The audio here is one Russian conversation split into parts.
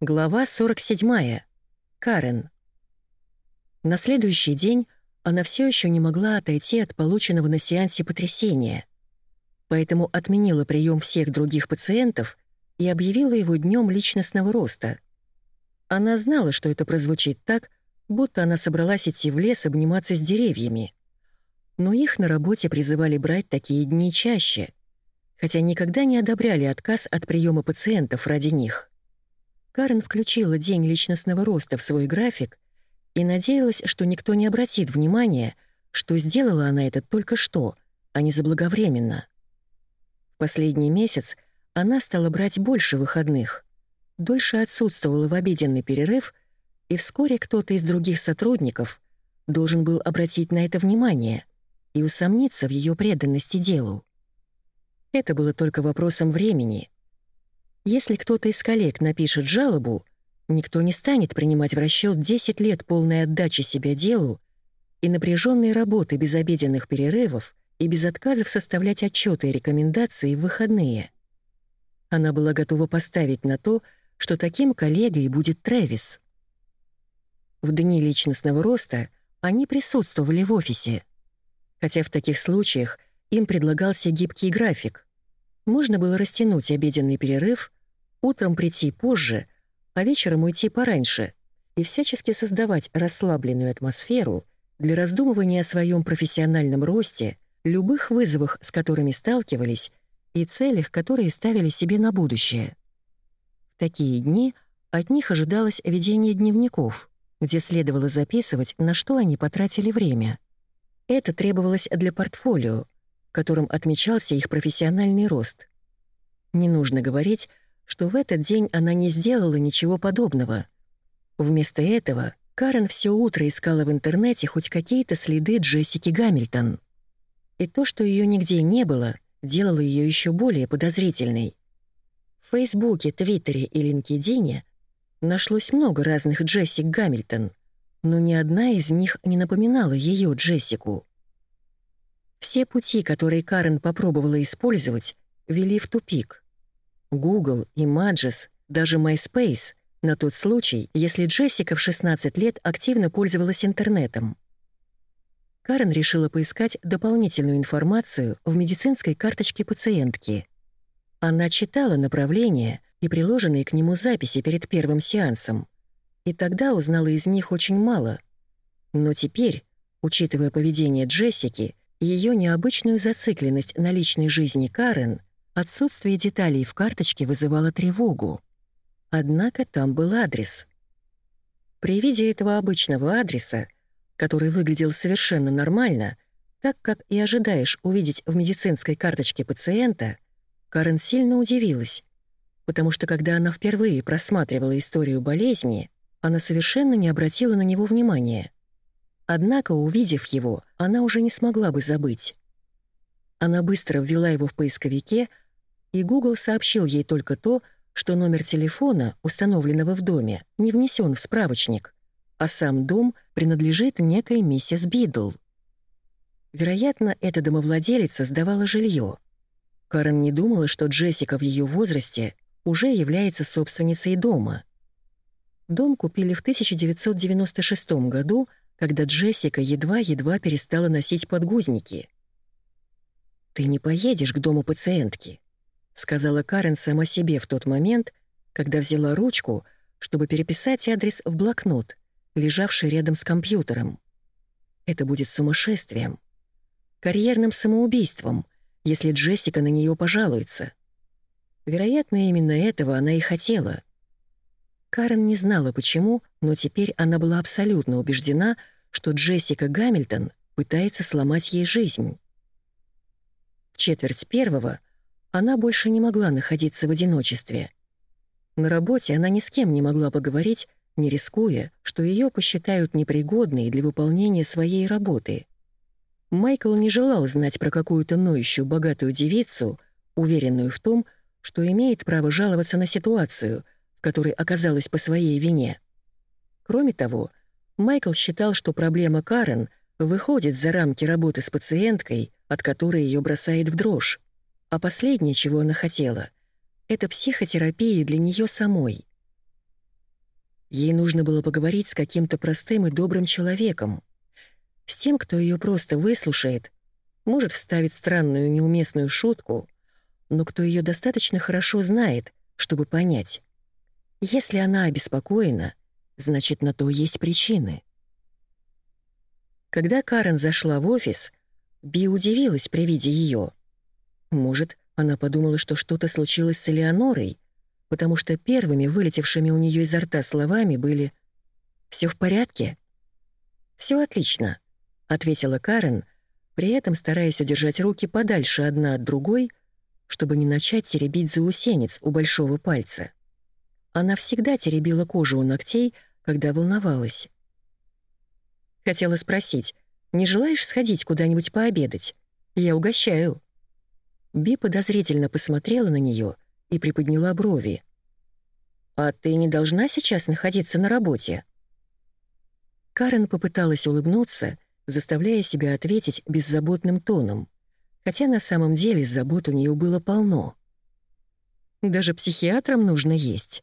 Глава 47. Карен. На следующий день она все еще не могла отойти от полученного на сеансе потрясения, поэтому отменила прием всех других пациентов и объявила его днем личностного роста. Она знала, что это прозвучит так, будто она собралась идти в лес обниматься с деревьями. Но их на работе призывали брать такие дни чаще, хотя никогда не одобряли отказ от приема пациентов ради них. Карен включила день личностного роста в свой график и надеялась, что никто не обратит внимания, что сделала она это только что, а не заблаговременно. В последний месяц она стала брать больше выходных, дольше отсутствовала в обеденный перерыв, и вскоре кто-то из других сотрудников должен был обратить на это внимание и усомниться в ее преданности делу. Это было только вопросом времени — если кто-то из коллег напишет жалобу, никто не станет принимать в расчет 10 лет полной отдачи себя делу и напряженной работы без обеденных перерывов и без отказов составлять отчеты и рекомендации в выходные. Она была готова поставить на то, что таким коллегой будет Трэвис. В дни личностного роста они присутствовали в офисе, хотя в таких случаях им предлагался гибкий график. Можно было растянуть обеденный перерыв утром прийти позже, а вечером уйти пораньше и всячески создавать расслабленную атмосферу для раздумывания о своем профессиональном росте, любых вызовах, с которыми сталкивались, и целях, которые ставили себе на будущее. В такие дни от них ожидалось ведение дневников, где следовало записывать, на что они потратили время. Это требовалось для портфолио, которым отмечался их профессиональный рост. Не нужно говорить, что в этот день она не сделала ничего подобного. Вместо этого Карен все утро искала в интернете хоть какие-то следы Джессики Гамильтон. И то, что ее нигде не было, делало ее еще более подозрительной. В Фейсбуке, Твиттере и Линкедине нашлось много разных Джессик Гамильтон, но ни одна из них не напоминала ее Джессику. Все пути, которые Карен попробовала использовать, вели в тупик. Google, Images, даже MySpace на тот случай, если Джессика в 16 лет активно пользовалась интернетом. Карен решила поискать дополнительную информацию в медицинской карточке пациентки. Она читала направления и приложенные к нему записи перед первым сеансом, и тогда узнала из них очень мало. Но теперь, учитывая поведение Джессики и ее необычную зацикленность на личной жизни Карен, Отсутствие деталей в карточке вызывало тревогу. Однако там был адрес. При виде этого обычного адреса, который выглядел совершенно нормально, так как и ожидаешь увидеть в медицинской карточке пациента, Карен сильно удивилась, потому что когда она впервые просматривала историю болезни, она совершенно не обратила на него внимания. Однако, увидев его, она уже не смогла бы забыть. Она быстро ввела его в поисковике, и Google сообщил ей только то, что номер телефона, установленного в доме, не внесен в справочник, а сам дом принадлежит некой миссис Бидл. Вероятно, эта домовладелица сдавала жилье. Карен не думала, что Джессика в ее возрасте уже является собственницей дома. Дом купили в 1996 году, когда Джессика едва-едва перестала носить подгузники. «Ты не поедешь к дому пациентки», сказала Карен сама себе в тот момент, когда взяла ручку, чтобы переписать адрес в блокнот, лежавший рядом с компьютером. Это будет сумасшествием. Карьерным самоубийством, если Джессика на нее пожалуется. Вероятно, именно этого она и хотела. Карен не знала почему, но теперь она была абсолютно убеждена, что Джессика Гамильтон пытается сломать ей жизнь. В четверть первого она больше не могла находиться в одиночестве. На работе она ни с кем не могла поговорить, не рискуя, что ее посчитают непригодной для выполнения своей работы. Майкл не желал знать про какую-то ноющую богатую девицу, уверенную в том, что имеет право жаловаться на ситуацию, в которой оказалась по своей вине. Кроме того, Майкл считал, что проблема Карен выходит за рамки работы с пациенткой, от которой ее бросает в дрожь. А последнее, чего она хотела, это психотерапия для нее самой. Ей нужно было поговорить с каким-то простым и добрым человеком. С тем, кто ее просто выслушает, может вставить странную неуместную шутку, но кто ее достаточно хорошо знает, чтобы понять. Если она обеспокоена, значит, на то есть причины. Когда Карен зашла в офис, Би удивилась при виде ее. Может, она подумала, что что-то случилось с Элеонорой, потому что первыми вылетевшими у нее изо рта словами были «Все в порядке?» «Все отлично», — ответила Карен, при этом стараясь удержать руки подальше одна от другой, чтобы не начать теребить заусенец у большого пальца. Она всегда теребила кожу у ногтей, когда волновалась. Хотела спросить, не желаешь сходить куда-нибудь пообедать? Я угощаю. Би подозрительно посмотрела на нее и приподняла брови. «А ты не должна сейчас находиться на работе?» Карен попыталась улыбнуться, заставляя себя ответить беззаботным тоном, хотя на самом деле забот у нее было полно. «Даже психиатрам нужно есть».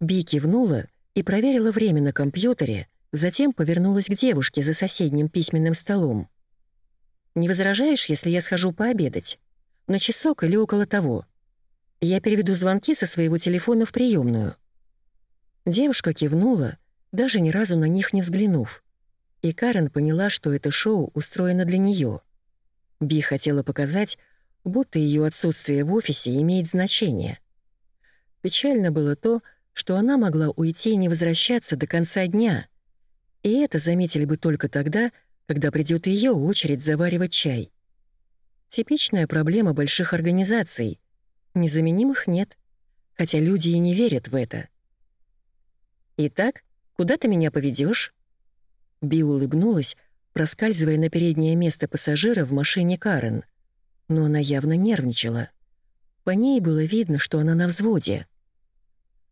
Би кивнула и проверила время на компьютере, затем повернулась к девушке за соседним письменным столом. «Не возражаешь, если я схожу пообедать? На часок или около того? Я переведу звонки со своего телефона в приемную. Девушка кивнула, даже ни разу на них не взглянув. И Карен поняла, что это шоу устроено для нее. Би хотела показать, будто ее отсутствие в офисе имеет значение. Печально было то, что она могла уйти и не возвращаться до конца дня. И это заметили бы только тогда, когда придет ее очередь заваривать чай. Типичная проблема больших организаций. Незаменимых нет, хотя люди и не верят в это. «Итак, куда ты меня поведешь? Би улыбнулась, проскальзывая на переднее место пассажира в машине Карен. Но она явно нервничала. По ней было видно, что она на взводе.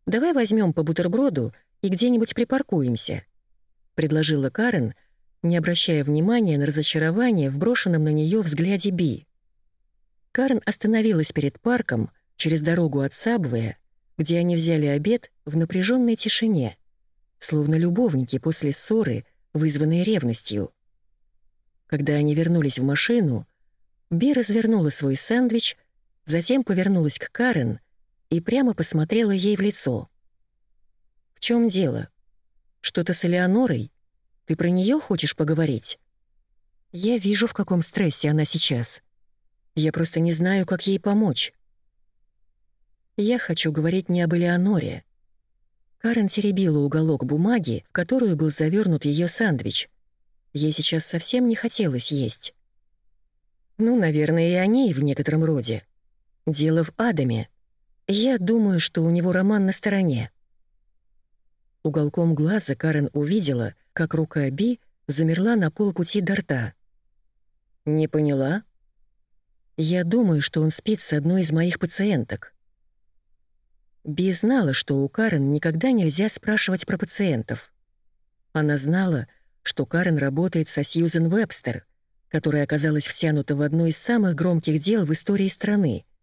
«Давай возьмем по бутерброду и где-нибудь припаркуемся», — предложила Карен, не обращая внимания на разочарование в брошенном на нее взгляде Би. Карен остановилась перед парком через дорогу от Сабвея, где они взяли обед в напряженной тишине, словно любовники после ссоры, вызванной ревностью. Когда они вернулись в машину, Би развернула свой сэндвич, затем повернулась к Карен и прямо посмотрела ей в лицо. «В чем дело? Что-то с Элеонорой? Ты про нее хочешь поговорить?» «Я вижу, в каком стрессе она сейчас. Я просто не знаю, как ей помочь». «Я хочу говорить не об Элеоноре». Карен теребила уголок бумаги, в которую был завернут ее сэндвич. Ей сейчас совсем не хотелось есть. Ну, наверное, и о ней в некотором роде. Дело в Адаме. Я думаю, что у него роман на стороне. Уголком глаза Карен увидела, как рука Би замерла на полпути до рта. «Не поняла?» «Я думаю, что он спит с одной из моих пациенток». Би знала, что у Карен никогда нельзя спрашивать про пациентов. Она знала, что Карен работает со Сьюзен Вебстер, которая оказалась втянута в одно из самых громких дел в истории страны —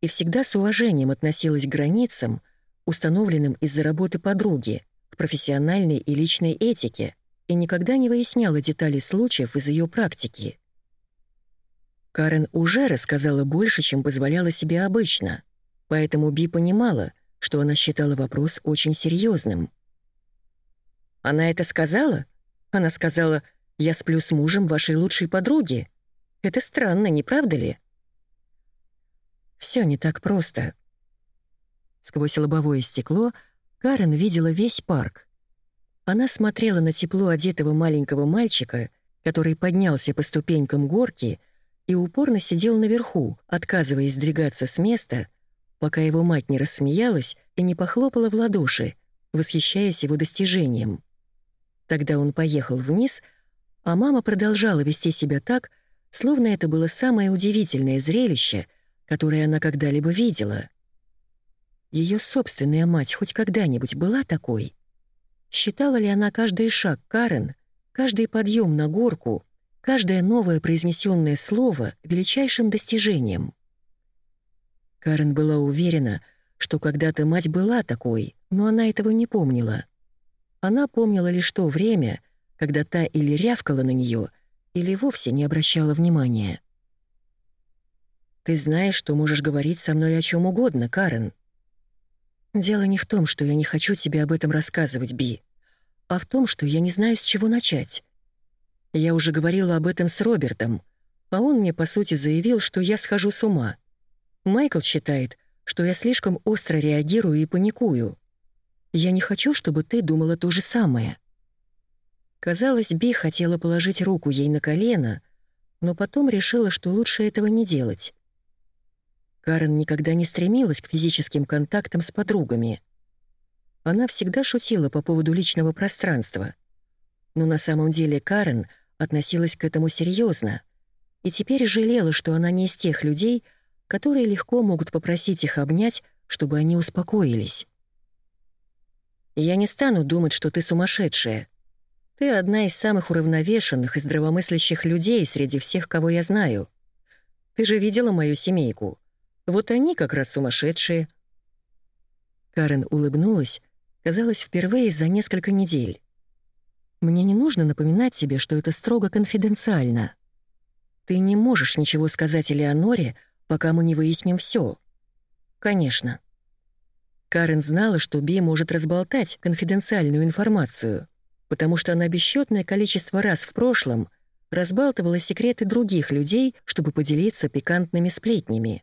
и всегда с уважением относилась к границам, установленным из-за работы подруги, к профессиональной и личной этике, и никогда не выясняла детали случаев из ее практики. Карен уже рассказала больше, чем позволяла себе обычно, поэтому Би понимала, что она считала вопрос очень серьезным. «Она это сказала? Она сказала, я сплю с мужем вашей лучшей подруги. Это странно, не правда ли?» Все не так просто. Сквозь лобовое стекло Карен видела весь парк. Она смотрела на тепло одетого маленького мальчика, который поднялся по ступенькам горки и упорно сидел наверху, отказываясь двигаться с места, пока его мать не рассмеялась и не похлопала в ладоши, восхищаясь его достижением. Тогда он поехал вниз, а мама продолжала вести себя так, словно это было самое удивительное зрелище — которое она когда-либо видела. Ее собственная мать хоть когда-нибудь была такой? Считала ли она каждый шаг Карен, каждый подъем на горку, каждое новое произнесенное слово величайшим достижением? Карен была уверена, что когда-то мать была такой, но она этого не помнила. Она помнила лишь то время, когда та или рявкала на нее, или вовсе не обращала внимания. «Ты знаешь, что можешь говорить со мной о чем угодно, Карен». «Дело не в том, что я не хочу тебе об этом рассказывать, Би, а в том, что я не знаю, с чего начать. Я уже говорила об этом с Робертом, а он мне, по сути, заявил, что я схожу с ума. Майкл считает, что я слишком остро реагирую и паникую. Я не хочу, чтобы ты думала то же самое». Казалось, Би хотела положить руку ей на колено, но потом решила, что лучше этого не делать. Карен никогда не стремилась к физическим контактам с подругами. Она всегда шутила по поводу личного пространства. Но на самом деле Карен относилась к этому серьезно и теперь жалела, что она не из тех людей, которые легко могут попросить их обнять, чтобы они успокоились. «Я не стану думать, что ты сумасшедшая. Ты одна из самых уравновешенных и здравомыслящих людей среди всех, кого я знаю. Ты же видела мою семейку. Вот они как раз сумасшедшие». Карен улыбнулась, казалось, впервые за несколько недель. «Мне не нужно напоминать тебе, что это строго конфиденциально. Ты не можешь ничего сказать Элеоноре, пока мы не выясним все. «Конечно». Карен знала, что Би может разболтать конфиденциальную информацию, потому что она бесчетное количество раз в прошлом разбалтывала секреты других людей, чтобы поделиться пикантными сплетнями.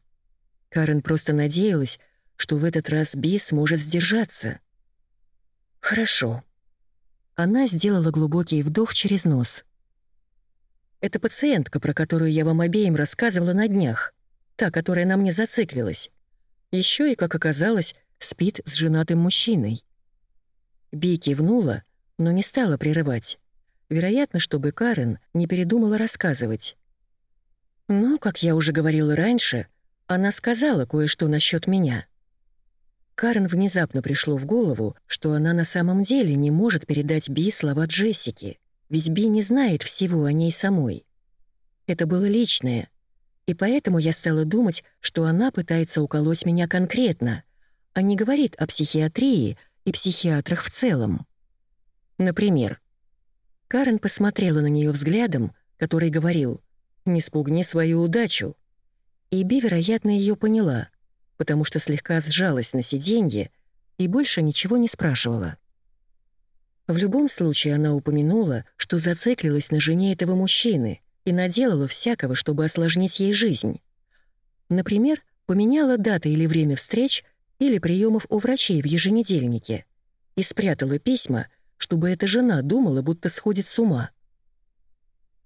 Карен просто надеялась, что в этот раз Би сможет сдержаться. «Хорошо». Она сделала глубокий вдох через нос. «Это пациентка, про которую я вам обеим рассказывала на днях та, которая на мне зациклилась. Еще и, как оказалось, спит с женатым мужчиной. Би кивнула, но не стала прерывать. Вероятно, чтобы Карен не передумала рассказывать. Но, как я уже говорила раньше, она сказала кое-что насчет меня. Карен внезапно пришло в голову, что она на самом деле не может передать Би слова Джессики, ведь Би не знает всего о ней самой. Это было личное, и поэтому я стала думать, что она пытается уколоть меня конкретно, а не говорит о психиатрии и психиатрах в целом. Например, Карен посмотрела на нее взглядом, который говорил «Не спугни свою удачу». И Би, вероятно, ее поняла, потому что слегка сжалась на сиденье и больше ничего не спрашивала. В любом случае она упомянула, что зациклилась на жене этого мужчины, и наделала всякого, чтобы осложнить ей жизнь. Например, поменяла даты или время встреч или приемов у врачей в еженедельнике и спрятала письма, чтобы эта жена думала, будто сходит с ума.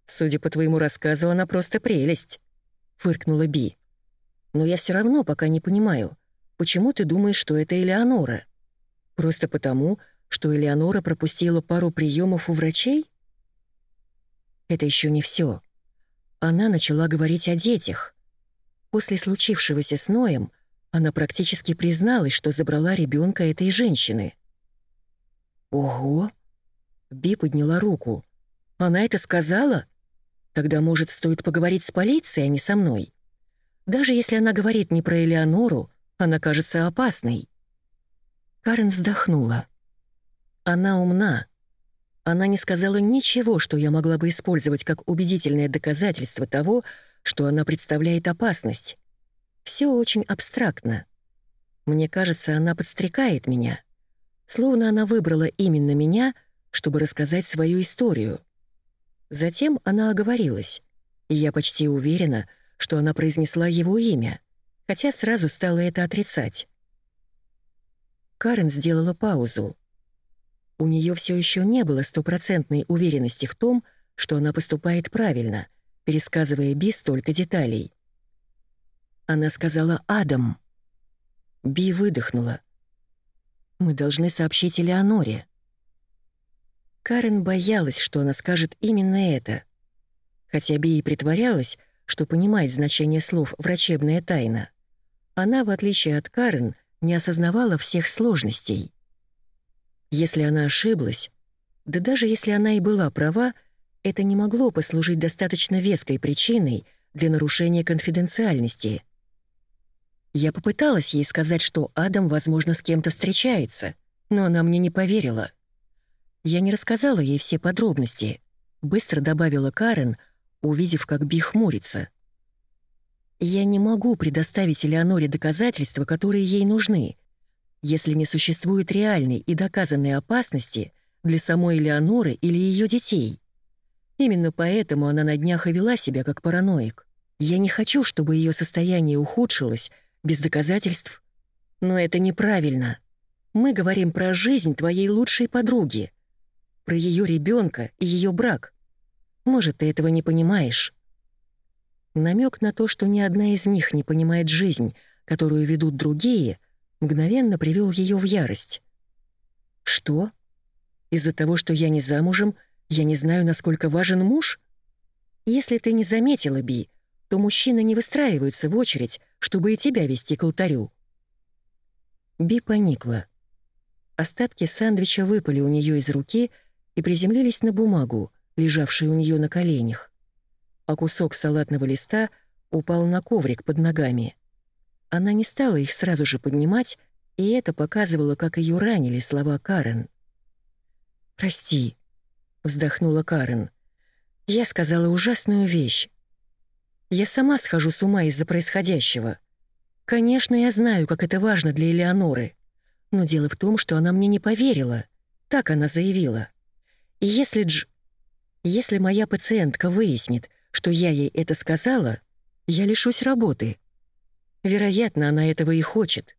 «Судя по твоему рассказу, она просто прелесть», — фыркнула Би. «Но я все равно пока не понимаю, почему ты думаешь, что это Элеонора? Просто потому, что Элеонора пропустила пару приемов у врачей?» Это еще не все она начала говорить о детях. После случившегося с Ноем она практически призналась, что забрала ребенка этой женщины. «Ого!» Би подняла руку. «Она это сказала? Тогда, может, стоит поговорить с полицией, а не со мной? Даже если она говорит не про Элеонору, она кажется опасной». Карен вздохнула. «Она умна, она не сказала ничего, что я могла бы использовать как убедительное доказательство того, что она представляет опасность. Все очень абстрактно. Мне кажется, она подстрекает меня. Словно она выбрала именно меня, чтобы рассказать свою историю. Затем она оговорилась, и я почти уверена, что она произнесла его имя, хотя сразу стала это отрицать. Карен сделала паузу. У нее все еще не было стопроцентной уверенности в том, что она поступает правильно, пересказывая Би столько деталей. Она сказала «Адам». Би выдохнула. «Мы должны сообщить Элеоноре». Карен боялась, что она скажет именно это. Хотя Би и притворялась, что понимает значение слов «врачебная тайна», она, в отличие от Карен, не осознавала всех сложностей. Если она ошиблась, да даже если она и была права, это не могло послужить достаточно веской причиной для нарушения конфиденциальности. Я попыталась ей сказать, что Адам, возможно, с кем-то встречается, но она мне не поверила. Я не рассказала ей все подробности, быстро добавила Карен, увидев, как Би хмурится. Я не могу предоставить Элеоноре доказательства, которые ей нужны, если не существует реальной и доказанной опасности для самой Элеоноры или ее детей. Именно поэтому она на днях и вела себя как параноик. Я не хочу, чтобы ее состояние ухудшилось без доказательств. Но это неправильно. Мы говорим про жизнь твоей лучшей подруги, про ее ребенка и ее брак. Может, ты этого не понимаешь. Намек на то, что ни одна из них не понимает жизнь, которую ведут другие, мгновенно привел ее в ярость. Что? Из-за того, что я не замужем, я не знаю, насколько важен муж? Если ты не заметила, Би, то мужчины не выстраиваются в очередь, чтобы и тебя вести к алтарю. Би поникла. Остатки сэндвича выпали у нее из руки и приземлились на бумагу, лежавшую у нее на коленях. А кусок салатного листа упал на коврик под ногами. Она не стала их сразу же поднимать, и это показывало, как ее ранили слова Карен. «Прости», — вздохнула Карен. «Я сказала ужасную вещь. Я сама схожу с ума из-за происходящего. Конечно, я знаю, как это важно для Элеоноры. Но дело в том, что она мне не поверила. Так она заявила. И если Дж... Если моя пациентка выяснит, что я ей это сказала, я лишусь работы. Вероятно, она этого и хочет.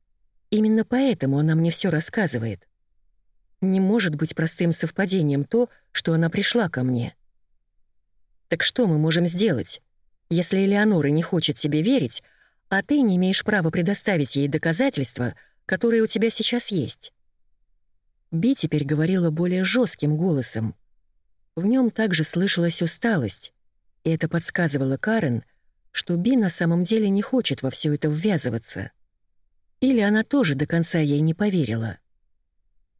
Именно поэтому она мне все рассказывает. Не может быть простым совпадением то, что она пришла ко мне. Так что мы можем сделать? Если Элеонора не хочет тебе верить, а ты не имеешь права предоставить ей доказательства, которые у тебя сейчас есть. Би теперь говорила более жестким голосом. В нем также слышалась усталость, и это подсказывало Карен, что Би на самом деле не хочет во все это ввязываться. Или она тоже до конца ей не поверила.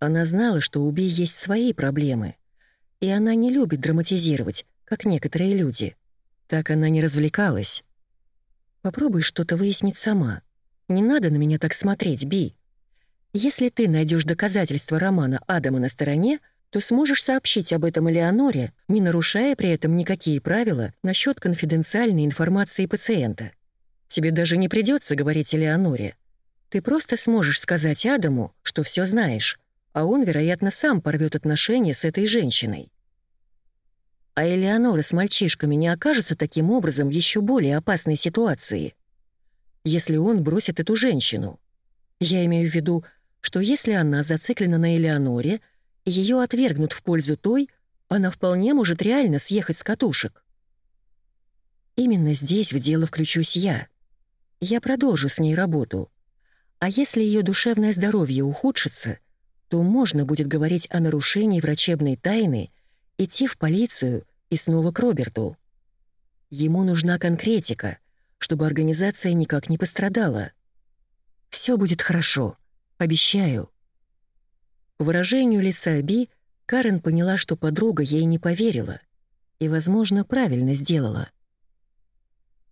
Она знала, что у Би есть свои проблемы, и она не любит драматизировать, как некоторые люди — так она не развлекалась. Попробуй что-то выяснить сама. Не надо на меня так смотреть, Би. Если ты найдешь доказательства романа Адама на стороне, то сможешь сообщить об этом Элеоноре, не нарушая при этом никакие правила насчет конфиденциальной информации пациента. Тебе даже не придется говорить Элеоноре. Ты просто сможешь сказать Адаму, что все знаешь, а он, вероятно, сам порвет отношения с этой женщиной а Элеонора с мальчишками не окажется таким образом в еще более опасной ситуации. Если он бросит эту женщину. Я имею в виду, что если она зациклена на Элеоноре, ее отвергнут в пользу той, она вполне может реально съехать с катушек. Именно здесь в дело включусь я. Я продолжу с ней работу. А если ее душевное здоровье ухудшится, то можно будет говорить о нарушении врачебной тайны идти в полицию и снова к Роберту. Ему нужна конкретика, чтобы организация никак не пострадала. Все будет хорошо, обещаю. Выражению лица Би Карен поняла, что подруга ей не поверила и, возможно, правильно сделала —